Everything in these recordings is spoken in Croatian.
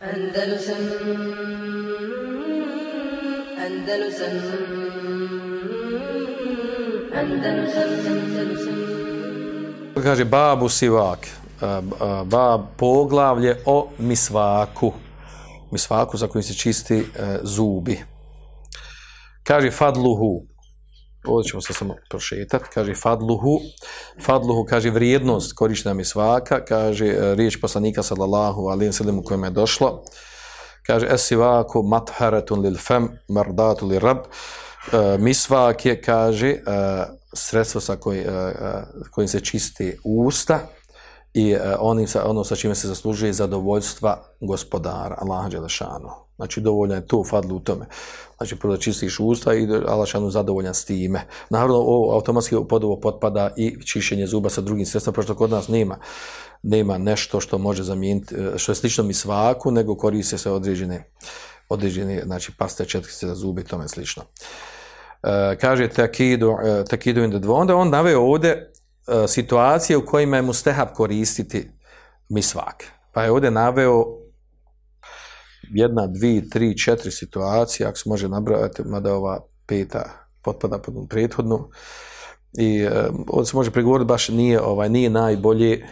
Andalusam Andalusam Andalusam Andalusam Kaže babu sivak, a, a, bab poglavlje o misvaku. Misvaku za kojim se čisti e, zubi. Kaže fadluhu, ovdje ćemo se samo prošetati, kaže fadluhu, fadluhu kaže vrijednost korištenja misvaka, kaže e, riječ poslanika sallallahu alaihi sallam u kojem je došlo, kaže esivaku matharatun lil fem, mardatu li rab, E, je, kaže, e, sredstvo sa koji, e, kojim se čisti usta i onim sa, ono sa čime se zaslužuje zadovoljstva gospodara, Allaha Đelešanu. Znači, dovoljno je to fadlu u tome. Znači, prvo čistiš usta i Allah zadovoljan s time. Naravno, ovo automatski pod ovo potpada i čišćenje zuba sa drugim sredstvom, pošto kod nas nema nema nešto što može zamijeniti, što je slično mi svaku, nego koriste se određene, određene znači paste četkice za zube i tome slično. E, kaže takidu, e, takidu in the onda on naveo ovdje e, situacije u kojima je mustehab koristiti misvak. Pa je ovdje naveo jedna, dvije, tri, četiri situacije, ako se može nabrojati, mada ova peta potpada pod prethodnu. I ovdje se može prigovoriti, baš nije, ovaj, nije najbolje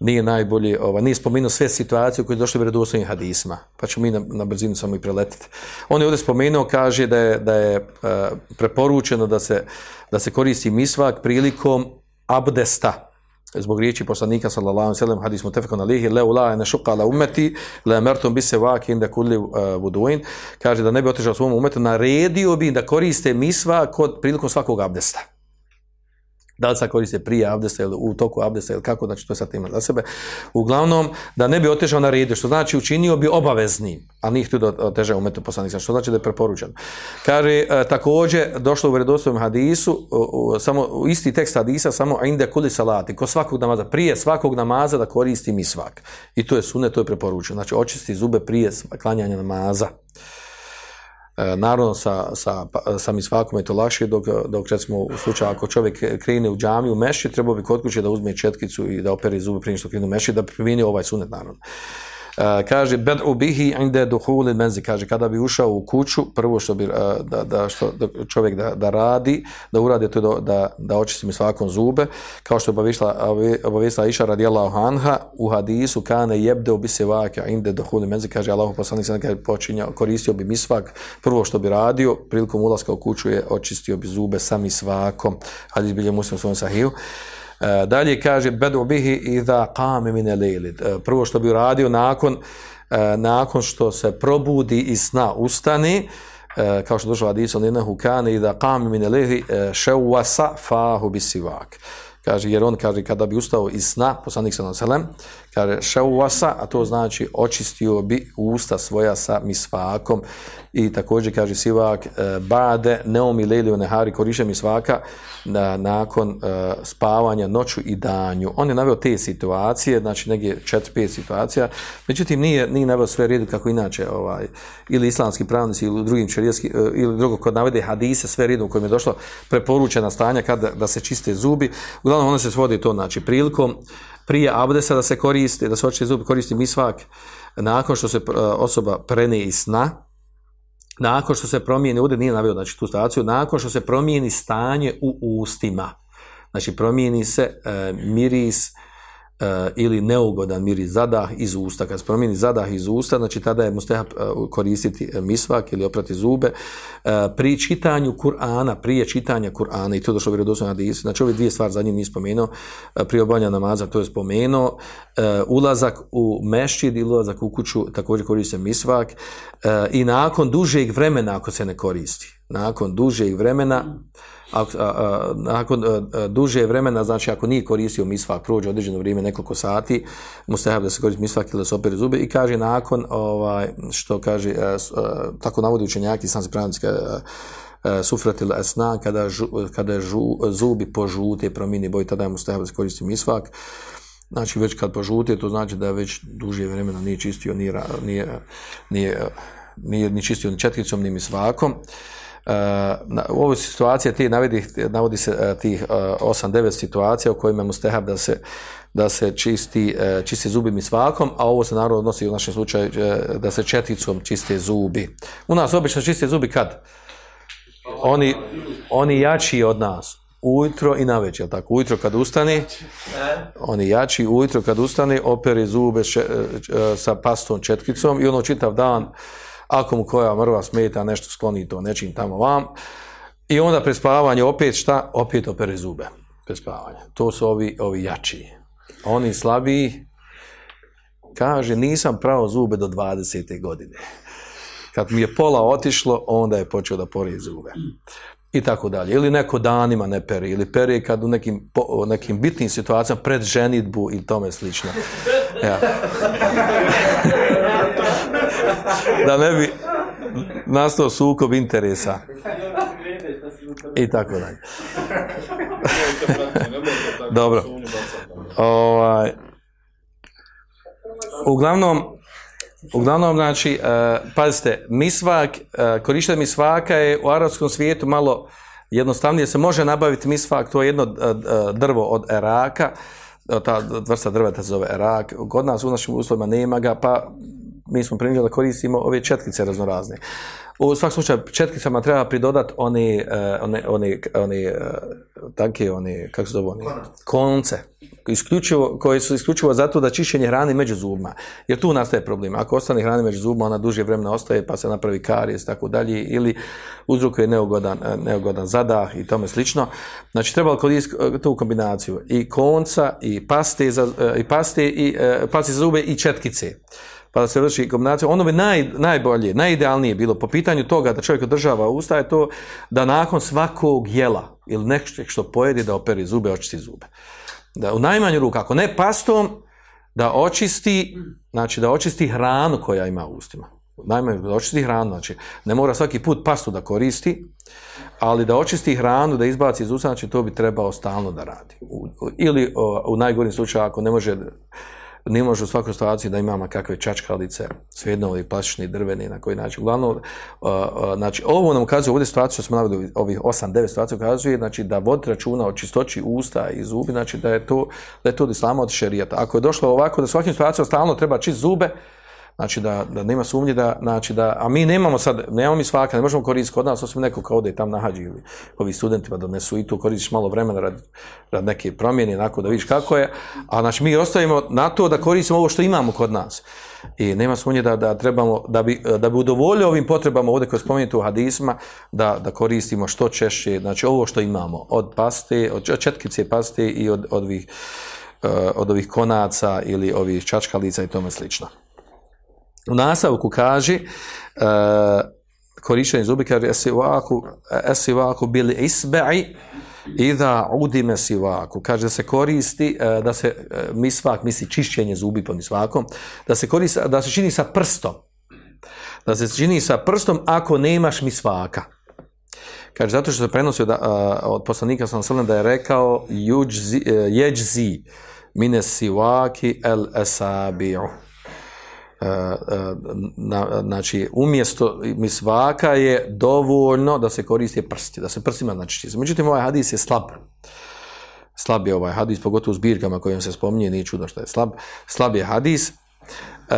nije najbolje, ovaj, nije spomenuo sve situacije koje su došle u vjerodostojnim hadisma, pa ćemo mi na, na brzinu samo i preletiti. On je ovdje spomenuo, kaže da je, da je uh, preporučeno da se, da se koristi misvak prilikom abdesta, zbog riječi poslanika sallallahu alejhi ve sellem hadis mutafekun alihi la la ne šuqa ummeti la mertum bi se inda kulli uh, vuduin kaže da ne bi otežao svom umetu naredio bi da koriste misva kod prilikom svakog abdesta da li se koriste prije abdesta ili u toku abdesta ili kako, znači to sad ima za sebe. Uglavnom, da ne bi otežao na redu, što znači učinio bi obaveznim, a nije htio da otežao umetu poslanika, što znači da je preporučen. Kaže, e, također, došlo u vjerodostojnom hadisu, u, samo, u isti tekst hadisa, samo inde kuli salati, ko svakog namaza, prije svakog namaza da koristi mi svak. I to je sunet, to je preporučeno. Znači, očisti zube prije klanjanja namaza. E, naravno, sa, sa, sa misvakom je to lakše, dok, dok recimo u slučaju ako čovjek krene u džamiju, meši, trebao bi kod kuće da uzme četkicu i da operi zube prije što krene u meši, da primini ovaj sunet naravno. Uh, kaže bed ubihi inde duhulil menzi. Kaže kada bi ušao u kuću prvo što bi uh, da, da, što, da čovjek da, da radi da uradi to da, da, da očisti mi svakom zube. Kao što obavijestila obavijestila Iša radijallahu anha u hadisu kane jebde bi se vaka inde duhulil menzi. Kaže Allahu poslanik se kaže počinjao koristio bi misvak prvo što bi radio prilikom ulaska u kuću je očistio bi zube sami svakom. Hadis bilje muslim svojom sahiju E, dalje kaže bedu bihi idha qame min al Prvo što bi uradio nakon e, nakon što se probudi iz sna ustani e, kao što došlo hadis on inahu kana idha qame min al-layli shawasa fahu bisivak. Kaže jer on kaže kada bi ustao iz sna poslanik ve kaže shawasa a to znači očistio bi usta svoja sa misvakom i također kaže sivak e, bade neomi leli nehari koriše mi svaka na, nakon uh, spavanja noću i danju. On je naveo te situacije, znači negdje četiri, pet situacija, međutim nije, nije naveo sve redu kako inače ovaj, ili islamski pravnici ili drugim čerijaski, uh, ili drugo kod navede hadise sve redu u kojem je došlo preporučena stanja kada da se čiste zubi. Uglavnom ono se svodi to, znači prilikom prije abdesa da se koristi, da se očiste zubi, koristi misvak nakon što se uh, osoba prene iz sna, nakon što se promijeni, ovdje nije naveo znači, tu staciju, nakon što se promijeni stanje u ustima, znači promijeni se e, miris E, ili neugodan miris zadah iz usta. Kad se promijeni zadah iz usta, znači tada je mustahab e, koristiti misvak ili oprati zube. E, pri čitanju Kur'ana, prije čitanja Kur'ana, i to došlo vjerodostojno na znači ove dvije stvari za njim nije spomenuo, prije obavljanja namaza to je spomenuo, ulazak u mešćid ili ulazak u kuću također koristi misvak i nakon dužeg vremena ako se ne koristi. Nakon dužeg vremena a, nakon a, a, duže vremena, znači ako nije koristio misvak, prođe određeno vrijeme, nekoliko sati, mu se da se koristi misvak ili da se opere zube i kaže nakon, ovaj, što kaže, a, tako navodi učenjaki, sam se pravnici, sufratil esna, kada, žu, kada žu, zubi požute, promini boj, tada je mu da se koristi misvak. Znači već kad požute, to znači da već duže vremena nije čistio, nije, nije, nije, nije ni čistio ni četkicom, ni misvakom. Na, u ovoj situaciji ti navodi, navodi se e, tih 8-9 situacija u kojima je mustehab da se, da se čisti, e, čisti zubi misvakom, a ovo se naravno odnosi u našem slučaju e, da se četicom čiste zubi. U nas obično čiste zubi kad? Oni, oni jači od nas. Ujutro i navečer, tako? Ujutro kad ustane, oni jači, ujutro kad ustane, opere zube še- e, sa pastom četkicom i ono čitav dan, ako mu koja mrva smeta, nešto skloni to nečim tamo vam. I onda pred spavanje opet šta? Opet opere zube pred spavanje. To su ovi, ovi jači. Oni slabiji, kaže, nisam pravo zube do 20. godine. Kad mi je pola otišlo, onda je počeo da pori zube. I tako dalje. Ili neko danima ne peri, ili peri kad u nekim, po- nekim bitnim situacijama pred ženitbu i tome slično. Ja. da ne bi nastao sukob interesa. I tako dalje. Dobro. Ovaj, uglavnom, uglavnom, znači, e, pazite, misvak, e, korištenje misvaka je u arapskom svijetu malo jednostavnije se može nabaviti misvak, to je jedno e, drvo od eraka, ta vrsta drveta se zove erak, kod nas u našim uslovima nema ga, pa mi smo primili da koristimo ove četkice raznorazne. U svakom slučaju, četkicama treba pridodati one, e, one, one, one e, tanke, one, kako se zove, one, konce, isključivo, koje su isključivo zato da čišćenje hrane među zubima. Jer tu nastaje problem. Ako ostane hrane među zubima, ona duže vremena ostaje, pa se napravi karijes, tako dalje, ili uzrokuje neugodan, e, neugodan zadah i tome slično. Znači, treba koristiti tu kombinaciju i konca, i paste, za, i paste, i paste za zube i četkice pa da se vrši kombinacija. Ono bi naj, najbolje, najidealnije bilo po pitanju toga da čovjek održava usta je to da nakon svakog jela ili nešto što pojede da operi zube, očisti zube. Da u najmanju ruku, ako ne pastom, da očisti, znači da očisti hranu koja ima u ustima. Najmanju da očisti hranu, znači ne mora svaki put pastu da koristi, ali da očisti hranu, da izbaci iz usta, znači to bi trebao stalno da radi. U- ili o, u najgorim slučaju ako ne može ne može u svakoj situaciji da imamo kakve čačkalice, svejedno ovi plastični, drveni, na koji način. Uglavnom, uh, uh, znači, ovo nam ukazuje, ovdje situaciju smo naveli, ovih 8-9 situacija ukazuje, znači, da voditi računa o čistoći usta i zubi, znači, da je to, da je to od od šerijata. Ako je došlo ovako, da svakim situacijama stalno treba čist zube, Znači da, da nema sumnje da, znači da, a mi nemamo sad, nemamo mi svaka, ne možemo koristiti kod nas, osim neko kao ode tam nahađi ili ovi studentima donesu i tu koristiš malo vremena rad, rad neke promjene, onako da vidiš kako je, a znači mi ostavimo na to da koristimo ovo što imamo kod nas. I nema sumnje da, da trebamo, da bi, da bi udovoljio ovim potrebama ovdje koje spomenuti u hadisma, da, da koristimo što češće, znači ovo što imamo, od paste, od četkice paste i od, od ovih, eh, od ovih konaca ili ovih čačkalica i tome slično. U nastavku kaže uh, korištenje zubi kaže esivaku, esivaku bili isbe'i idha udime sivaku. Kaže da se koristi, uh, da se uh, misvak, misli čišćenje zubi po misvakom, da se koristi, da se čini sa prstom. Da se čini sa prstom ako nemaš misvaka. Kaže, zato što se prenosio da, uh, od poslanika sam srnem da je rekao jeđzi mine sivaki el esabi'u. Uh, uh, na, znači umjesto misvaka je dovoljno da se koristi prsti, da se prstima znači čisti. Međutim, ovaj hadis je slab. Slab je ovaj hadis, pogotovo u zbirkama kojim se spominje, nije čudo što je slab. Slab je hadis. Uh,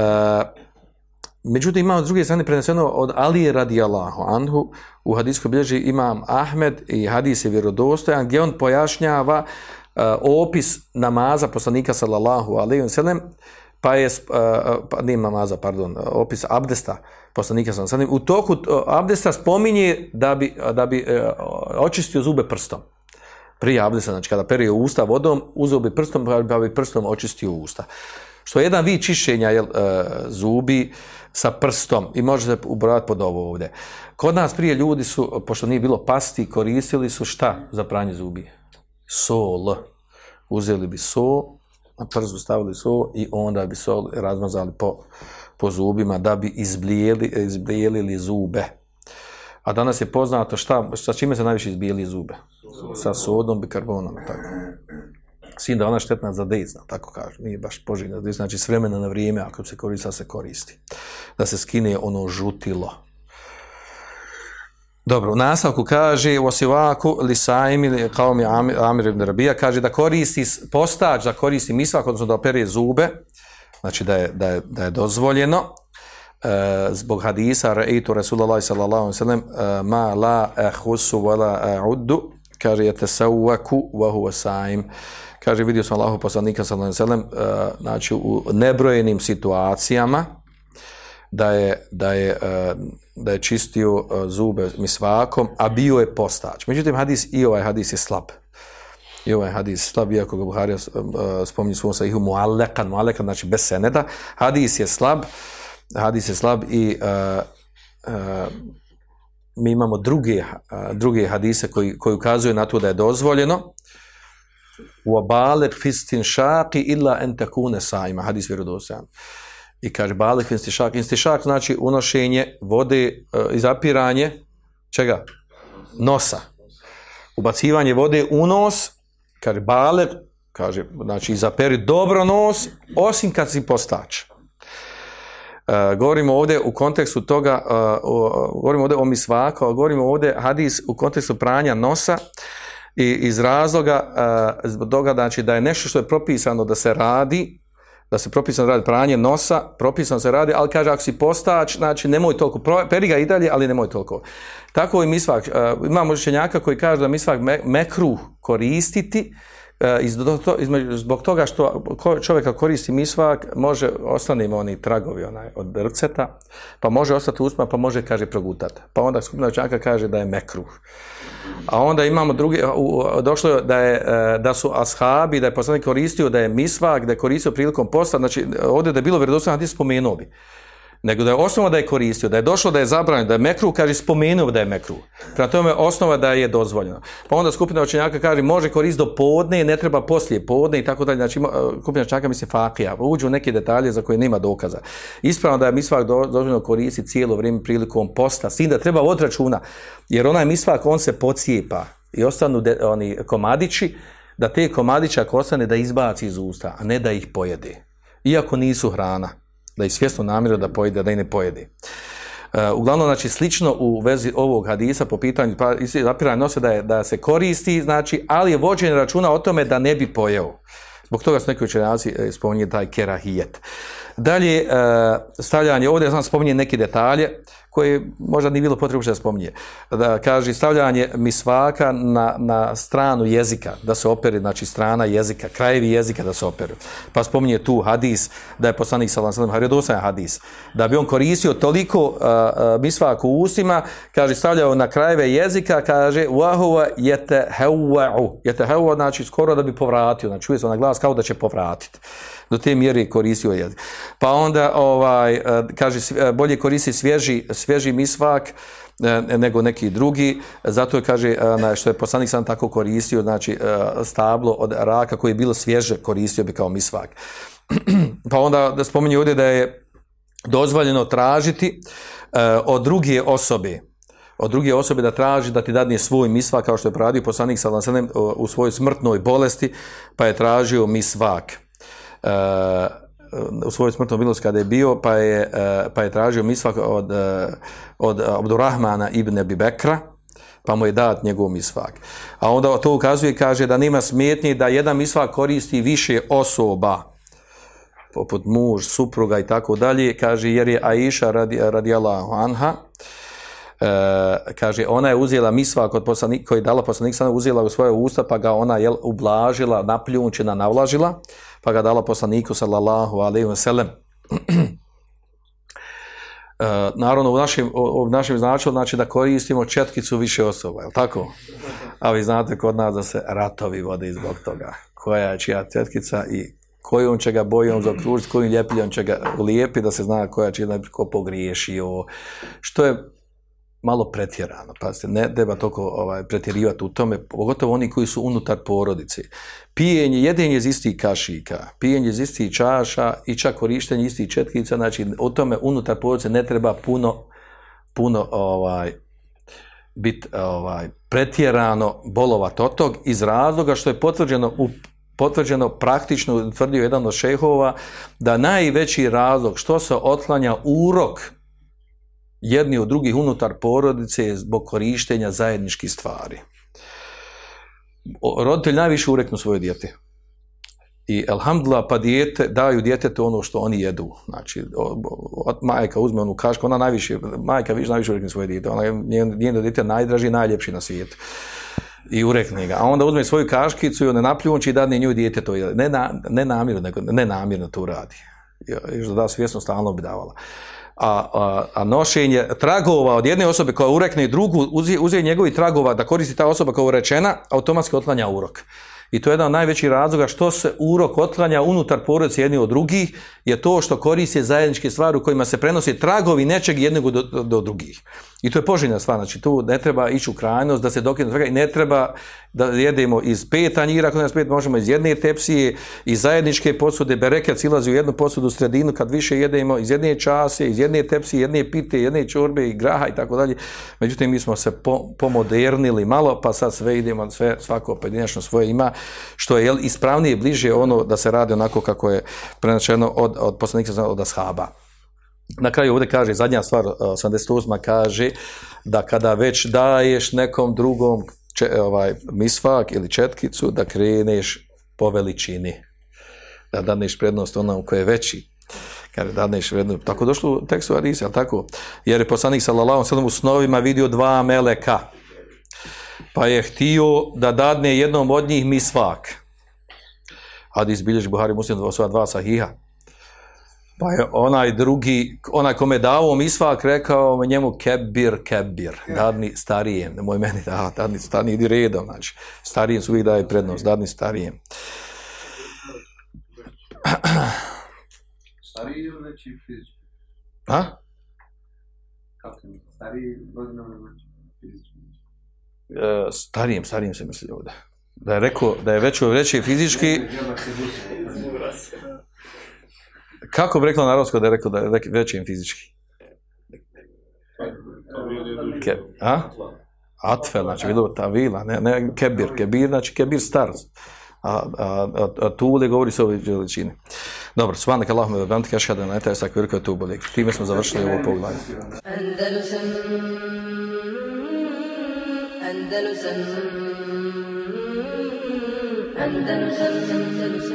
međutim, imamo s druge strane preneseno od Ali radijallahu anhu, u hadisku bilježi imam Ahmed i hadis je vjerodostojan, gdje on pojašnjava opis namaza poslanika sallallahu alaihi wa sallam, pa je, pa, nije namaza, pardon, opis abdesta poslanika wa sallam, u toku abdesta spominje da bi, da bi uh, očistio zube prstom. Prije abdesta, znači kada perio usta vodom, uzeo bi prstom, pa bi prstom očistio usta. Što je jedan vid čišćenja jel, uh, zubi sa prstom i može se ubrojati pod ovo ovdje. Kod nas prije ljudi su, pošto nije bilo pasti, koristili su šta za pranje zubi? Sol. Uzeli bi sol, przu stavili sol i onda bi sol razmazali po, po zubima da bi izblijeli, izblijelili zube. A danas je poznato šta, sa čime se najviše izbijeli zube? Sa sodom, bikarbonom. Tako. Sin da ona štetna za desna, tako kažu. Nije baš poželjna za. Znači s vremena na vrijeme, ako se koristi, se koristi. Da se skine ono žutilo. Dobro, u nastavku kaže u osivaku lisaim ili kao mi Amir, ibn Rabija kaže da koristi postač, da koristi misvak, odnosno da opere zube, znači da je, da je, da je dozvoljeno, e, zbog hadisa rejtu Rasulullah sallallahu alaihi sallam e, ma la ehusu wa la euddu kaže je tesauvaku wa huwa saim kaže vidio sam Allahu poslanika sallallahu alaihi sallam e, znači u nebrojenim situacijama da je, da je, e, da je čistio e, zube misvakom, a bio je postač. Međutim, hadis, i ovaj hadis je slab. I ovaj hadis slab, iako ga Buharija e, spominje svom sahihu mualekan, mualekan, znači bez seneda. Hadis je slab, hadis je slab i e, e, mi imamo druge, e, druge hadise koji, koji ukazuju na to da je dozvoljeno abalek fistin šaki illa en takune saima, hadis vjerodostojan. I kaže balek instišak. Instišak znači unošenje vode e, i zapiranje čega? Nosa. Ubacivanje vode u nos, kaže balek, kaže, znači zaperi dobro nos, osim kad si postač. E, govorimo ovdje u kontekstu toga, e, o, govorimo ovdje o misvaku, govorimo ovdje hadis u kontekstu pranja nosa i iz razloga e, zbog toga znači da je nešto što je propisano da se radi, da se propisano radi pranje nosa, propisano se radi, ali kaže ako si postač, znači nemoj toliko, peri ga i dalje, ali nemoj toliko. Tako i misvak, e, imamo učenjaka koji kaže da misvak me, mekruh koristiti, to- između- zbog toga što čovjeka koristi misvak, može, ostane mu oni tragovi onaj, od rceta, pa može ostati usma, pa može, kaže, progutati. Pa onda skupina učenjaka kaže da je mekruh. A onda imamo drugi, došlo je da, je, e, da su ashabi, da je poslanik koristio, da je misvak, da je koristio prilikom posta, znači ovdje da je bilo vjerodostojno, hadis spomenuo bi. Nego da je osnova da je koristio, da je došlo da je zabranjeno, da je mekru, kaže spomenuo da je mekru. Prema tome osnova da je dozvoljeno. Pa onda skupina učenjaka kaže može koristiti do podne, ne treba poslije podne i tako dalje. Znači e, skupina učenjaka misli fakija, uđu u neke detalje za koje nema dokaza. Ispravno da je misvak do- dozvoljeno koristiti cijelo vrijeme prilikom posta, s da treba voditi računa, jer onaj misvak on se pocijepa i ostanu de- oni komadići, da te komadiće ako ostane da izbaci iz usta, a ne da ih pojede. Iako nisu hrana da ih svjesno namjerno da pojede, da ih ne pojede. E, uglavnom, znači, slično u vezi ovog hadisa po pitanju pa, zapiranja nosa da, je, da se koristi, znači, ali je vođenje računa o tome da ne bi pojeo. Zbog toga su neki učenjaci e, spominje taj kerahijet. Dalje, e, stavljanje, ovdje sam spominje neke detalje koje možda nije bilo potrebno da spominje. Da kaže stavljanje misvaka na, na stranu jezika, da se opere, znači strana jezika, krajevi jezika da se operu. Pa spominje tu hadis, da je poslanik sallallahu alejhi ve hadis, da bi on koristio toliko uh, uh, misvak u ustima, kaže stavljao na krajeve jezika, kaže wa huwa yatahawwa'u. Yatahawwa znači skoro da bi povratio, znači čuje se na glas kao da će povratiti. Do te mjere je koristio jezik. Pa onda ovaj uh, kaže sv- bolje koristi svježi svježi misvak e, nego neki drugi, zato je kaže e, što je poslanik sam tako koristio, znači e, stablo od raka koje je bilo svježe koristio bi kao misvak. pa onda da spominje ovdje da je dozvoljeno tražiti e, od druge osobe od druge osobe da traži da ti dadne svoj misvak kao što je proradio poslanik sellem u svojoj smrtnoj bolesti pa je tražio misvak e, u svojoj smrtnoj milosti kada je bio, pa je, pa je tražio misvak od, od Abdurrahmana ibn Abi Bekra, pa mu je dat njegov misvak. A onda to ukazuje, kaže da nema smetnje da jedan misvak koristi više osoba, poput muž, supruga i tako dalje, kaže jer je Aisha radi, radijallahu anha, e, kaže ona je uzela misvak od poslanika, koji je dala poslanik sana, uzela u svoje usta, pa ga ona je ublažila, napljunčena, navlažila, pa ga dala poslaniku sallallahu alaihi wa sallam. E, naravno u našem, u našem značaju znači da koristimo četkicu više osoba, je tako? A vi znate kod nas da se ratovi vode zbog toga. Koja je čija četkica i kojom će ga bojom zaokružiti, kojim ljepiljom će ga ulijepi da se zna koja će ko pogriješio, što je malo pretjerano, pazite, ne treba toliko ovaj, pretjerivati u tome, pogotovo oni koji su unutar porodice. Pijenje, jedenje iz istih kašika, pijenje iz istih čaša i čak korištenje istih četkica, znači o tome unutar porodice ne treba puno, puno ovaj, biti ovaj, pretjerano bolovat od tog iz razloga što je potvrđeno u potvrđeno praktično tvrdio jedan od šehova da najveći razlog što se otklanja urok jedni od drugih unutar porodice zbog korištenja zajedničkih stvari. Roditelj najviše ureknu svoje dijete. I elhamdulillah pa dijete, daju djetetu ono što oni jedu. Znači, o- o- majka uzme onu kašku, ona najviše, majka više najviše urekne svoje dijete. Ona je njen- njeno dijete je najdraži i najljepši na svijetu. I urekne ga. A onda uzme svoju kaškicu i ona napljunči i dadne njoj dijete to jede. Ne, na, ne namjerno, nego ne namjerno to radi. I- Još da da svjesno stalno bi davala. A, a, nošenje tragova od jedne osobe koja urekne drugu, uzije, uzije njegovi tragova da koristi ta osoba koja je urečena, automatski otklanja urok. I to je jedan od najvećih razloga što se urok otklanja unutar porodice jedni od drugih, je to što koriste zajedničke stvari u kojima se prenose tragovi nečeg jednog do, do, drugih. I to je poželjna stvar, znači tu ne treba ići u krajnost da se dokine svega i ne treba da jedemo iz pet tanjira, ako nas pet možemo iz jedne tepsije, iz zajedničke posude, bereket silazi u jednu posudu u sredinu, kad više jedemo iz jedne čase, iz jedne tepsije, jedne pite, jedne čorbe i graha i tako dalje. Međutim, mi smo se po, pomodernili malo, pa sad sve idemo, sve, svako pojedinačno svoje ima, što je ispravnije bliže ono da se radi onako kako je prenačeno od, od poslanika, od ashaba. Na kraju ovdje kaže, zadnja stvar, 88. kaže da kada već daješ nekom drugom če, ovaj, misvak ili četkicu, da kreneš po veličini. Da daneš prednost onom koji je veći. Kaže, daneš prednost. Tako došlo u tekstu Arisa, tako? Jer je poslanik sallallahu sallam u snovima vidio dva meleka. Pa je htio da dadne jednom od njih misvak. Hadis bilježi Buhari muslim sva dva sahiha. Pa je onaj drugi, onaj kome dao misvak, rekao njemu kebir, kebir, dadni starijem, nemoj meni da, dadni starijem, idi redom, znači, starijem su uvijek daje prednost, dadni starijem. Stariji ili veći fizički? A? Kako? Stariji godinama veći fizički? E, starijem, starijem se misli ovdje. Da je rekao, da je veći, veći fizički, kako bi rekla narodsko da je rekao da je većim fizički? Ke, a? Atfel, znači bilo ta vila, ne, ne kebir, kebir, znači kebir star. A, a, a, govori se o veličini. Dobro, svanak Allahumma ilaha illa anta astaghfiruka wa atubu ilaik. Time smo završili ovo poglavlje. Andalusam Andalusam Andalusam. Andalusam